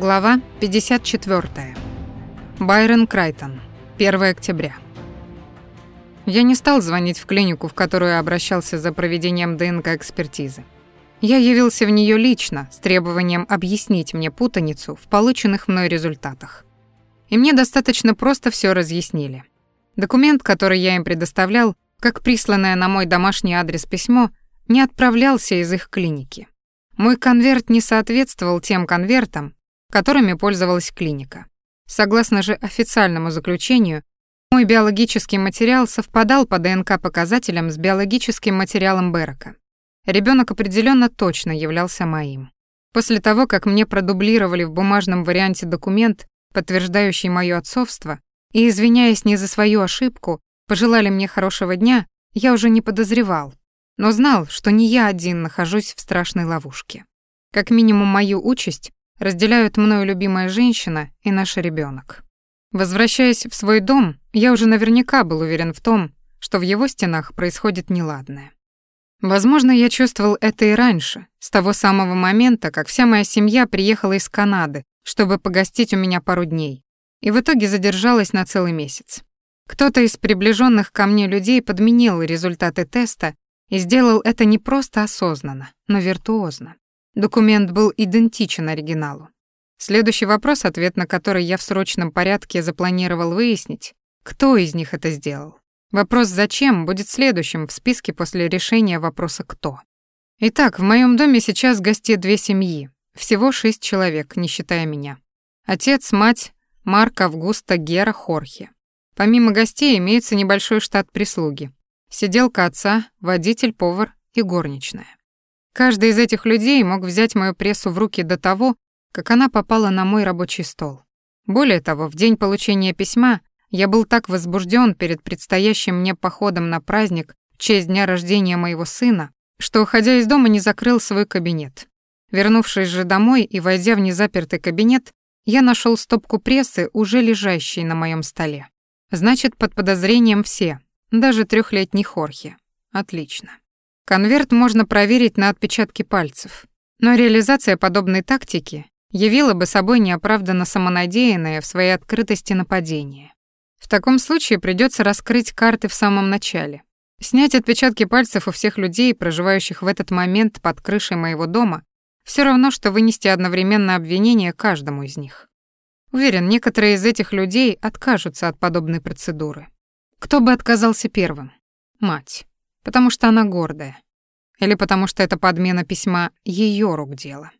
Глава 54. Байрон Крайтон. 1 октября. Я не стал звонить в клинику, в которую обращался за проведением ДНК-экспертизы. Я явился в нее лично с требованием объяснить мне путаницу в полученных мной результатах. И мне достаточно просто все разъяснили. Документ, который я им предоставлял, как присланное на мой домашний адрес письмо, не отправлялся из их клиники. Мой конверт не соответствовал тем конвертам, которыми пользовалась клиника. Согласно же официальному заключению, мой биологический материал совпадал по ДНК-показателям с биологическим материалом Берека. Ребенок определенно точно являлся моим. После того, как мне продублировали в бумажном варианте документ, подтверждающий моё отцовство, и, извиняясь не за свою ошибку, пожелали мне хорошего дня, я уже не подозревал, но знал, что не я один нахожусь в страшной ловушке. Как минимум мою участь разделяют мною любимая женщина и наш ребенок. Возвращаясь в свой дом, я уже наверняка был уверен в том, что в его стенах происходит неладное. Возможно, я чувствовал это и раньше, с того самого момента, как вся моя семья приехала из Канады, чтобы погостить у меня пару дней, и в итоге задержалась на целый месяц. Кто-то из приближенных ко мне людей подменил результаты теста и сделал это не просто осознанно, но виртуозно. Документ был идентичен оригиналу. Следующий вопрос, ответ на который я в срочном порядке запланировал выяснить, кто из них это сделал. Вопрос «зачем» будет следующим в списке после решения вопроса «кто». Итак, в моем доме сейчас гостит две семьи, всего шесть человек, не считая меня. Отец, мать, Марк, Августа, Гера, Хорхе. Помимо гостей имеется небольшой штат прислуги. Сиделка отца, водитель, повар и горничная. Каждый из этих людей мог взять мою прессу в руки до того, как она попала на мой рабочий стол. Более того, в день получения письма я был так возбужден перед предстоящим мне походом на праздник в честь дня рождения моего сына, что, уходя из дома, не закрыл свой кабинет. Вернувшись же домой и войдя в незапертый кабинет, я нашел стопку прессы, уже лежащей на моем столе. Значит, под подозрением все, даже трехлетний Хорхе. Отлично. Конверт можно проверить на отпечатки пальцев. Но реализация подобной тактики явила бы собой неоправданно самонадеянное в своей открытости нападение. В таком случае придется раскрыть карты в самом начале. Снять отпечатки пальцев у всех людей, проживающих в этот момент под крышей моего дома, все равно, что вынести одновременно обвинение каждому из них. Уверен, некоторые из этих людей откажутся от подобной процедуры. Кто бы отказался первым? Мать потому что она гордая. Или потому что это подмена письма ее рук дело.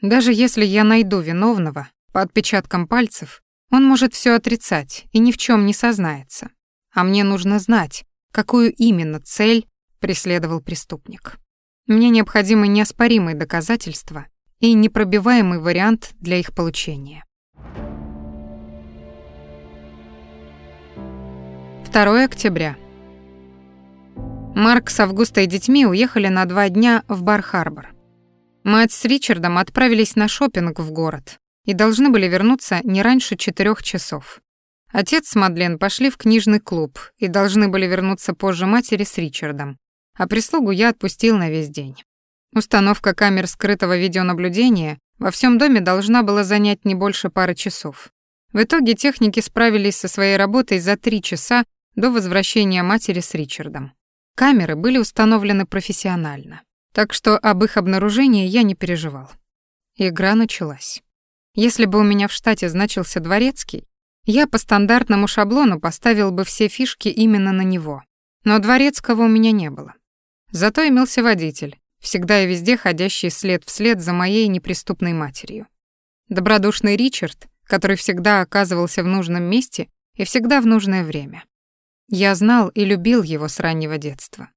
Даже если я найду виновного по отпечаткам пальцев, он может все отрицать и ни в чем не сознается. А мне нужно знать, какую именно цель преследовал преступник. Мне необходимы неоспоримые доказательства и непробиваемый вариант для их получения. 2 октября. Марк с Августой и детьми уехали на два дня в Бар-Харбор. Мать с Ричардом отправились на шопинг в город и должны были вернуться не раньше четырех часов. Отец с Мадлен пошли в книжный клуб и должны были вернуться позже матери с Ричардом, а прислугу я отпустил на весь день. Установка камер скрытого видеонаблюдения во всем доме должна была занять не больше пары часов. В итоге техники справились со своей работой за три часа до возвращения матери с Ричардом. Камеры были установлены профессионально, так что об их обнаружении я не переживал. Игра началась. Если бы у меня в штате значился дворецкий, я по стандартному шаблону поставил бы все фишки именно на него. Но дворецкого у меня не было. Зато имелся водитель, всегда и везде ходящий след вслед за моей неприступной матерью. Добродушный Ричард, который всегда оказывался в нужном месте и всегда в нужное время. Я знал и любил его с раннего детства.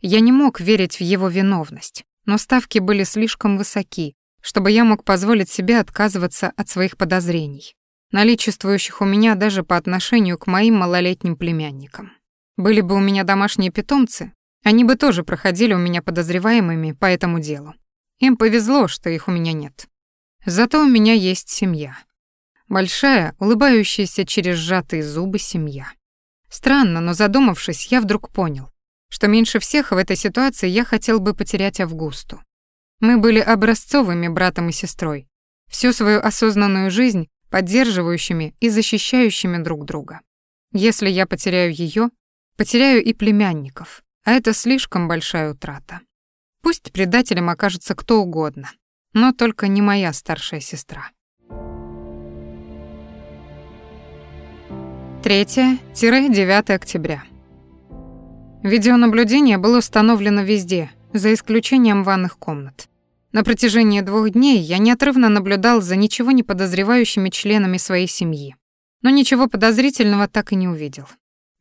Я не мог верить в его виновность, но ставки были слишком высоки, чтобы я мог позволить себе отказываться от своих подозрений, наличествующих у меня даже по отношению к моим малолетним племянникам. Были бы у меня домашние питомцы, они бы тоже проходили у меня подозреваемыми по этому делу. Им повезло, что их у меня нет. Зато у меня есть семья. Большая, улыбающаяся через сжатые зубы семья. Странно, но задумавшись, я вдруг понял, что меньше всех в этой ситуации я хотел бы потерять Августу. Мы были образцовыми братом и сестрой, всю свою осознанную жизнь поддерживающими и защищающими друг друга. Если я потеряю ее, потеряю и племянников, а это слишком большая утрата. Пусть предателем окажется кто угодно, но только не моя старшая сестра. 3-9 октября. Видеонаблюдение было установлено везде, за исключением ванных комнат. На протяжении двух дней я неотрывно наблюдал за ничего не подозревающими членами своей семьи, но ничего подозрительного так и не увидел.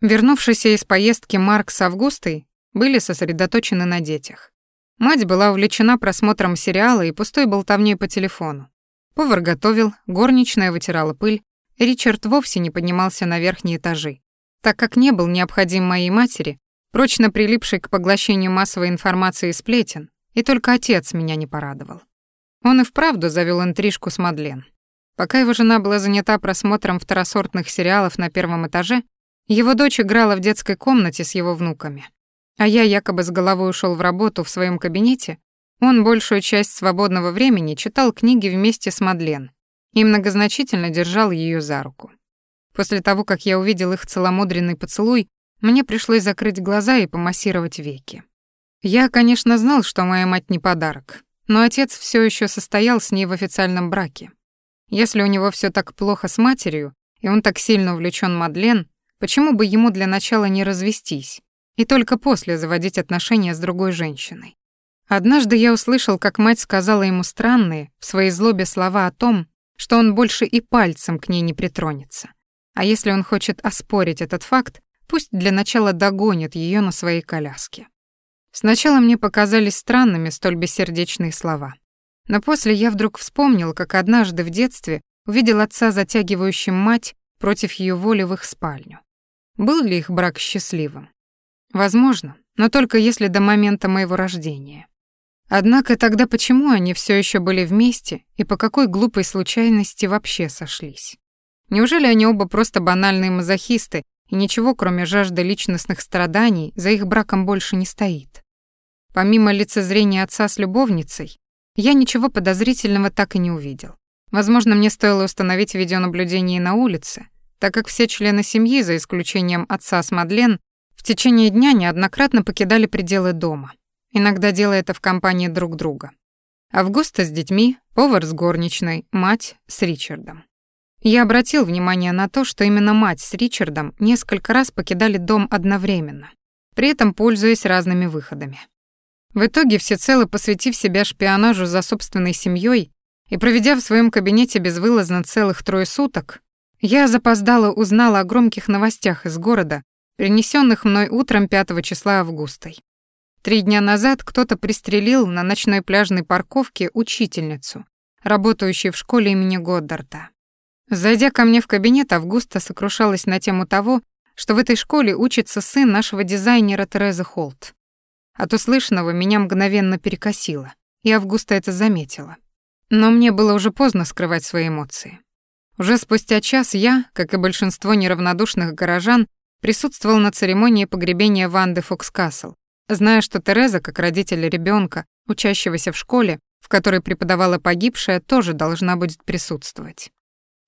Вернувшиеся из поездки Марк с Августой были сосредоточены на детях. Мать была увлечена просмотром сериала и пустой болтовней по телефону. Повар готовил, горничная вытирала пыль, Ричард вовсе не поднимался на верхние этажи, так как не был необходим моей матери, прочно прилипшей к поглощению массовой информации и сплетен, и только отец меня не порадовал. Он и вправду завел интрижку с Мадлен. Пока его жена была занята просмотром второсортных сериалов на первом этаже, его дочь играла в детской комнате с его внуками. А я якобы с головой ушел в работу в своем кабинете, он большую часть свободного времени читал книги вместе с Мадлен и многозначительно держал ее за руку. После того, как я увидел их целомудренный поцелуй, мне пришлось закрыть глаза и помассировать веки. Я, конечно, знал, что моя мать не подарок, но отец все еще состоял с ней в официальном браке. Если у него все так плохо с матерью, и он так сильно увлечен Мадлен, почему бы ему для начала не развестись и только после заводить отношения с другой женщиной? Однажды я услышал, как мать сказала ему странные, в своей злобе слова о том, что он больше и пальцем к ней не притронется. А если он хочет оспорить этот факт, пусть для начала догонит ее на своей коляске. Сначала мне показались странными столь бессердечные слова. Но после я вдруг вспомнил, как однажды в детстве увидел отца затягивающим мать против ее воли в их спальню. Был ли их брак счастливым? Возможно, но только если до момента моего рождения. Однако тогда почему они все еще были вместе и по какой глупой случайности вообще сошлись? Неужели они оба просто банальные мазохисты, и ничего, кроме жажды личностных страданий, за их браком больше не стоит? Помимо лицезрения отца с любовницей, я ничего подозрительного так и не увидел. Возможно, мне стоило установить видеонаблюдение на улице, так как все члены семьи, за исключением отца с Мадлен, в течение дня неоднократно покидали пределы дома, иногда делая это в компании друг друга. Августа с детьми, повар с горничной, мать с Ричардом. Я обратил внимание на то, что именно мать с Ричардом несколько раз покидали дом одновременно, при этом пользуясь разными выходами. В итоге, всецело посвятив себя шпионажу за собственной семьей и проведя в своем кабинете безвылазно целых трое суток, я запоздало узнала о громких новостях из города, принесенных мной утром 5 числа августой. Три дня назад кто-то пристрелил на ночной пляжной парковке учительницу, работающую в школе имени Годдарта. Зайдя ко мне в кабинет, Августа сокрушалась на тему того, что в этой школе учится сын нашего дизайнера Терезы Холт. От услышанного меня мгновенно перекосило, и Августа это заметила. Но мне было уже поздно скрывать свои эмоции. Уже спустя час я, как и большинство неравнодушных горожан, присутствовал на церемонии погребения Ванды Фокскасл, зная, что Тереза, как родитель ребенка, учащегося в школе, в которой преподавала погибшая, тоже должна будет присутствовать.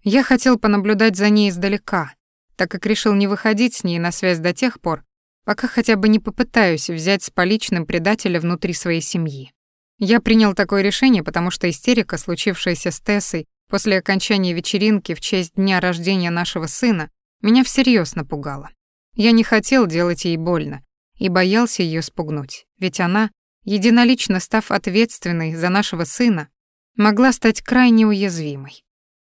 Я хотел понаблюдать за ней издалека, так как решил не выходить с ней на связь до тех пор, пока хотя бы не попытаюсь взять с поличным предателя внутри своей семьи. Я принял такое решение, потому что истерика, случившаяся с Тессой после окончания вечеринки в честь дня рождения нашего сына, меня всерьез напугала. Я не хотел делать ей больно и боялся ее спугнуть, ведь она, единолично став ответственной за нашего сына, могла стать крайне уязвимой.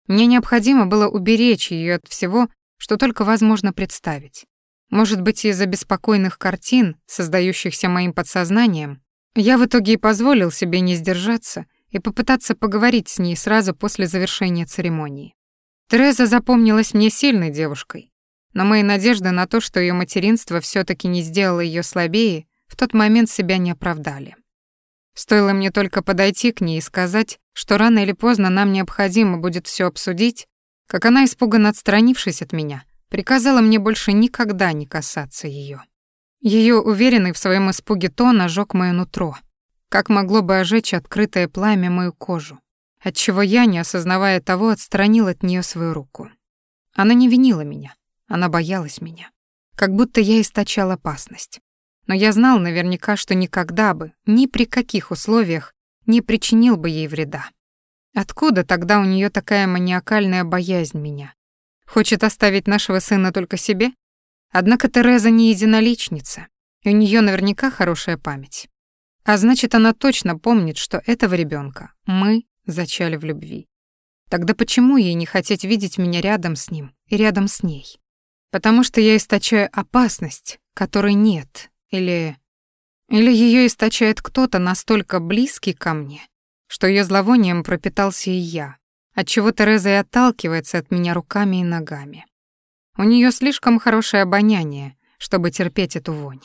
Мне необходимо было уберечь ее от всего, что только возможно представить. Может быть, из-за беспокойных картин, создающихся моим подсознанием, я в итоге и позволил себе не сдержаться и попытаться поговорить с ней сразу после завершения церемонии. Тереза запомнилась мне сильной девушкой, но мои надежды на то, что ее материнство все таки не сделало ее слабее, в тот момент себя не оправдали. Стоило мне только подойти к ней и сказать, что рано или поздно нам необходимо будет все обсудить, как она, испуганно отстранившись от меня, приказала мне больше никогда не касаться ее. Ее уверенный в своем испуге тон ожег моё нутро, как могло бы ожечь открытое пламя мою кожу. отчего я, не осознавая того, отстранил от нее свою руку. Она не винила меня, она боялась меня, как будто я источал опасность. Но я знал наверняка, что никогда бы, ни при каких условиях, не причинил бы ей вреда. Откуда тогда у нее такая маниакальная боязнь меня? Хочет оставить нашего сына только себе? Однако Тереза не единоличница, и у нее наверняка хорошая память. А значит, она точно помнит, что этого ребенка мы зачали в любви. Тогда почему ей не хотеть видеть меня рядом с ним и рядом с ней? Потому что я источаю опасность, которой нет, или... Или ее источает кто-то настолько близкий ко мне, что ее зловонием пропитался и я, отчего Тереза и отталкивается от меня руками и ногами. У нее слишком хорошее обоняние, чтобы терпеть эту вонь.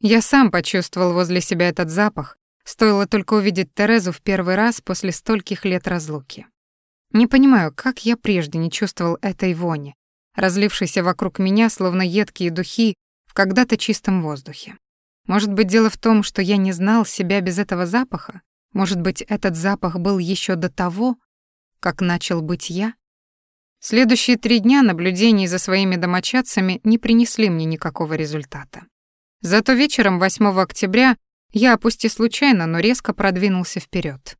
Я сам почувствовал возле себя этот запах, стоило только увидеть Терезу в первый раз после стольких лет разлуки. Не понимаю, как я прежде не чувствовал этой вони, разлившейся вокруг меня, словно едкие духи в когда-то чистом воздухе. Может быть, дело в том, что я не знал себя без этого запаха? Может быть, этот запах был еще до того, как начал быть я? Следующие три дня наблюдений за своими домочадцами не принесли мне никакого результата. Зато вечером 8 октября я, пусть и случайно, но резко продвинулся вперед.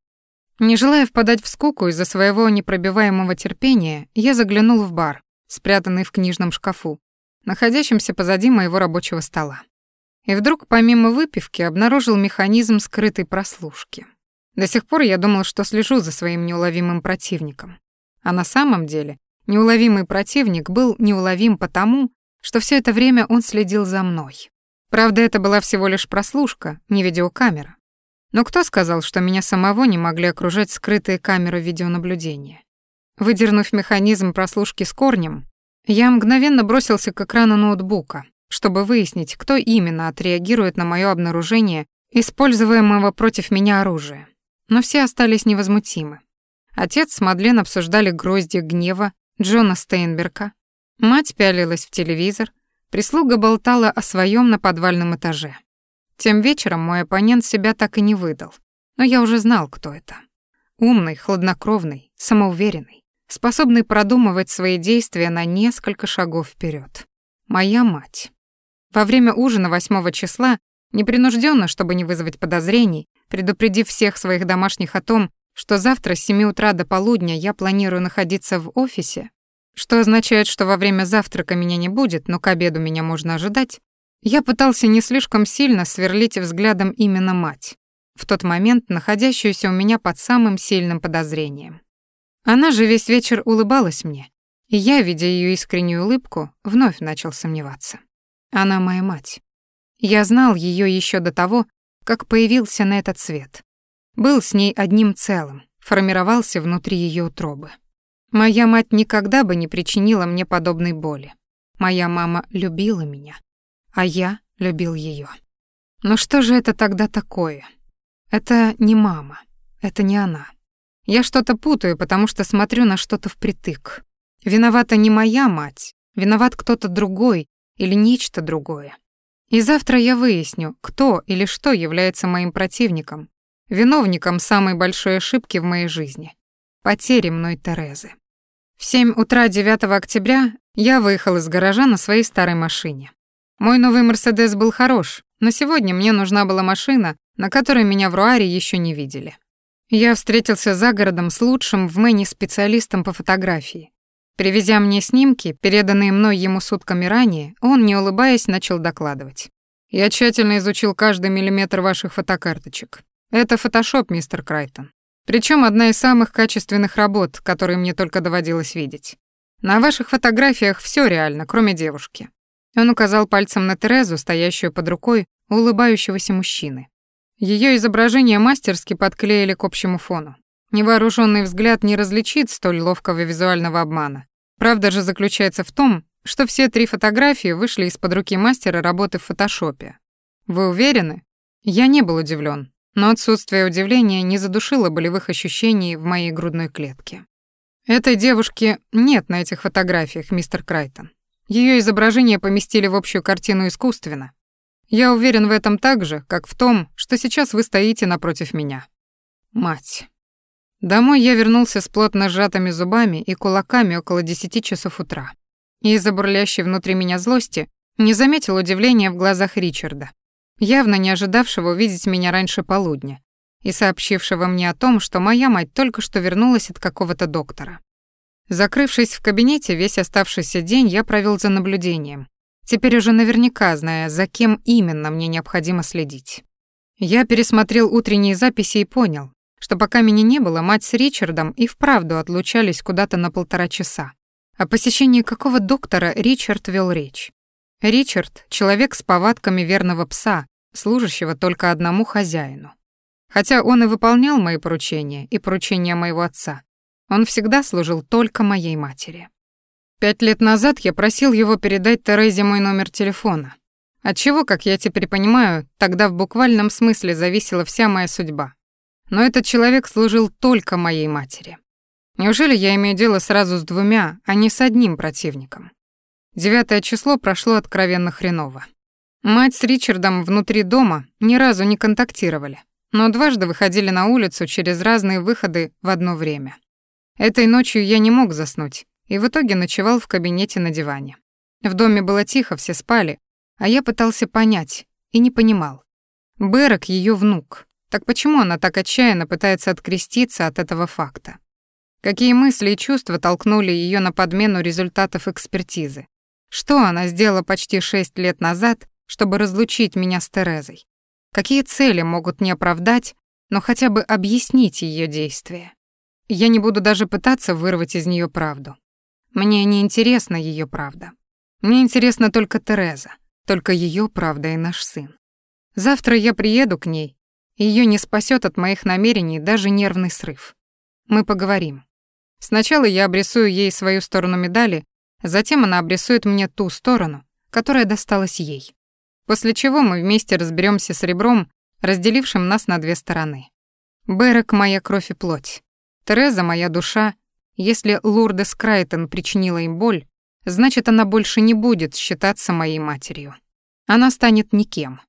Не желая впадать в скуку из-за своего непробиваемого терпения, я заглянул в бар, спрятанный в книжном шкафу, находящемся позади моего рабочего стола. И вдруг, помимо выпивки, обнаружил механизм скрытой прослушки. До сих пор я думал, что слежу за своим неуловимым противником. А на самом деле неуловимый противник был неуловим потому, что все это время он следил за мной. Правда, это была всего лишь прослушка, не видеокамера. Но кто сказал, что меня самого не могли окружать скрытые камеры видеонаблюдения? Выдернув механизм прослушки с корнем, я мгновенно бросился к экрану ноутбука, чтобы выяснить, кто именно отреагирует на мое обнаружение используемого против меня оружия но все остались невозмутимы. Отец с Мадлен обсуждали грозди гнева Джона Стейнберга, мать пялилась в телевизор, прислуга болтала о своем на подвальном этаже. Тем вечером мой оппонент себя так и не выдал, но я уже знал, кто это. Умный, хладнокровный, самоуверенный, способный продумывать свои действия на несколько шагов вперед. Моя мать. Во время ужина 8 числа, непринужденно, чтобы не вызвать подозрений, предупредив всех своих домашних о том, что завтра с 7 утра до полудня я планирую находиться в офисе, что означает, что во время завтрака меня не будет, но к обеду меня можно ожидать, я пытался не слишком сильно сверлить взглядом именно мать, в тот момент находящуюся у меня под самым сильным подозрением. Она же весь вечер улыбалась мне, и я, видя ее искреннюю улыбку, вновь начал сомневаться. Она моя мать. Я знал ее еще до того, как появился на этот свет. Был с ней одним целым, формировался внутри ее утробы. Моя мать никогда бы не причинила мне подобной боли. Моя мама любила меня, а я любил ее. Но что же это тогда такое? Это не мама, это не она. Я что-то путаю, потому что смотрю на что-то впритык. Виновата не моя мать, виноват кто-то другой или нечто другое. И завтра я выясню, кто или что является моим противником, виновником самой большой ошибки в моей жизни — потери мной Терезы. В 7 утра 9 октября я выехал из гаража на своей старой машине. Мой новый «Мерседес» был хорош, но сегодня мне нужна была машина, на которой меня в Руаре еще не видели. Я встретился за городом с лучшим в Мэне специалистом по фотографии, Привезя мне снимки, переданные мной ему сутками ранее, он, не улыбаясь, начал докладывать. «Я тщательно изучил каждый миллиметр ваших фотокарточек. Это фотошоп, мистер Крайтон. Причем одна из самых качественных работ, которые мне только доводилось видеть. На ваших фотографиях все реально, кроме девушки». Он указал пальцем на Терезу, стоящую под рукой улыбающегося мужчины. Ее изображение мастерски подклеили к общему фону. Невооруженный взгляд не различит столь ловкого визуального обмана. Правда же заключается в том, что все три фотографии вышли из-под руки мастера работы в фотошопе. Вы уверены? Я не был удивлен, но отсутствие удивления не задушило болевых ощущений в моей грудной клетке. Этой девушки нет на этих фотографиях, мистер Крайтон. Ее изображение поместили в общую картину искусственно. Я уверен в этом так же, как в том, что сейчас вы стоите напротив меня. Мать. Домой я вернулся с плотно сжатыми зубами и кулаками около десяти часов утра. Из-за бурлящей внутри меня злости не заметил удивления в глазах Ричарда, явно не ожидавшего увидеть меня раньше полудня и сообщившего мне о том, что моя мать только что вернулась от какого-то доктора. Закрывшись в кабинете, весь оставшийся день я провел за наблюдением, теперь уже наверняка зная, за кем именно мне необходимо следить. Я пересмотрел утренние записи и понял, что пока меня не было, мать с Ричардом и вправду отлучались куда-то на полтора часа. О посещении какого доктора Ричард вел речь. Ричард — человек с повадками верного пса, служащего только одному хозяину. Хотя он и выполнял мои поручения и поручения моего отца, он всегда служил только моей матери. Пять лет назад я просил его передать Терезе мой номер телефона, от чего, как я теперь понимаю, тогда в буквальном смысле зависела вся моя судьба. Но этот человек служил только моей матери. Неужели я имею дело сразу с двумя, а не с одним противником? Девятое число прошло откровенно хреново. Мать с Ричардом внутри дома ни разу не контактировали, но дважды выходили на улицу через разные выходы в одно время. Этой ночью я не мог заснуть и в итоге ночевал в кабинете на диване. В доме было тихо, все спали, а я пытался понять и не понимал. Берек ее внук. Так почему она так отчаянно пытается откреститься от этого факта? Какие мысли и чувства толкнули ее на подмену результатов экспертизы? Что она сделала почти шесть лет назад, чтобы разлучить меня с Терезой? Какие цели могут не оправдать, но хотя бы объяснить ее действия? Я не буду даже пытаться вырвать из нее правду. Мне не интересна ее правда. Мне интересна только Тереза, только ее правда и наш сын. Завтра я приеду к ней, ее не спасет от моих намерений даже нервный срыв. Мы поговорим. Сначала я обрисую ей свою сторону медали, Затем она обрисует мне ту сторону, которая досталась ей. После чего мы вместе разберемся с ребром, разделившим нас на две стороны. Берек — моя кровь и плоть. Тереза — моя душа. Если Лурдес Крайтон причинила им боль, значит, она больше не будет считаться моей матерью. Она станет никем.